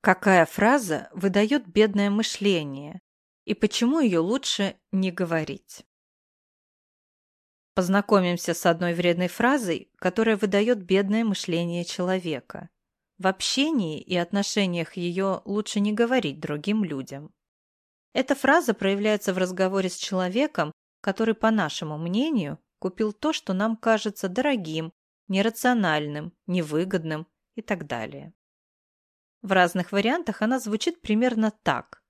Какая фраза выдает бедное мышление и почему ее лучше не говорить? Познакомимся с одной вредной фразой, которая выдает бедное мышление человека. В общении и отношениях ее лучше не говорить другим людям. Эта фраза проявляется в разговоре с человеком, который, по нашему мнению, купил то, что нам кажется дорогим, нерациональным, невыгодным и так далее. В разных вариантах она звучит примерно так.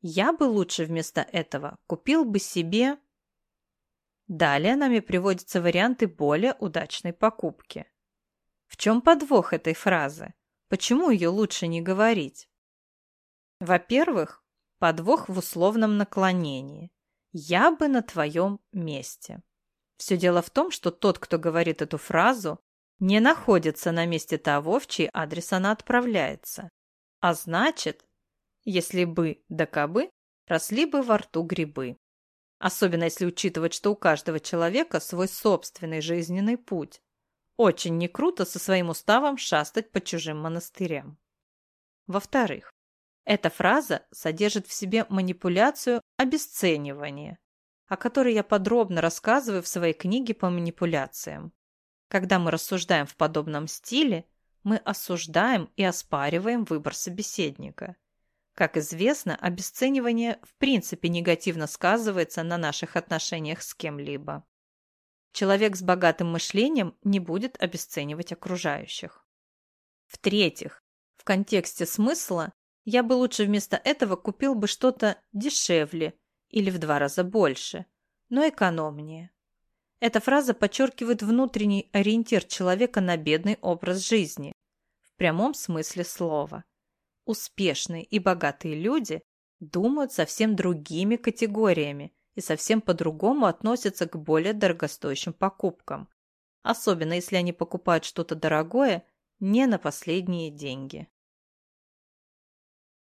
Я бы лучше вместо этого купил бы себе... Далее нами приводятся варианты более удачной покупки. В чем подвох этой фразы? Почему ее лучше не говорить? Во-первых, подвох в условном наклонении. «Я бы на твоем месте». Все дело в том, что тот, кто говорит эту фразу, не находится на месте того, в чей адрес она отправляется. А значит, если бы да кабы, росли бы во рту грибы. Особенно если учитывать, что у каждого человека свой собственный жизненный путь. Очень не круто со своим уставом шастать по чужим монастырям. Во-вторых, эта фраза содержит в себе манипуляцию обесценивания, о которой я подробно рассказываю в своей книге по манипуляциям. Когда мы рассуждаем в подобном стиле, мы осуждаем и оспариваем выбор собеседника. Как известно, обесценивание в принципе негативно сказывается на наших отношениях с кем-либо. Человек с богатым мышлением не будет обесценивать окружающих. В-третьих, в контексте смысла я бы лучше вместо этого купил бы что-то дешевле или в два раза больше, но экономнее. Эта фраза подчеркивает внутренний ориентир человека на бедный образ жизни, в прямом смысле слова. Успешные и богатые люди думают совсем другими категориями и совсем по-другому относятся к более дорогостоящим покупкам, особенно если они покупают что-то дорогое не на последние деньги.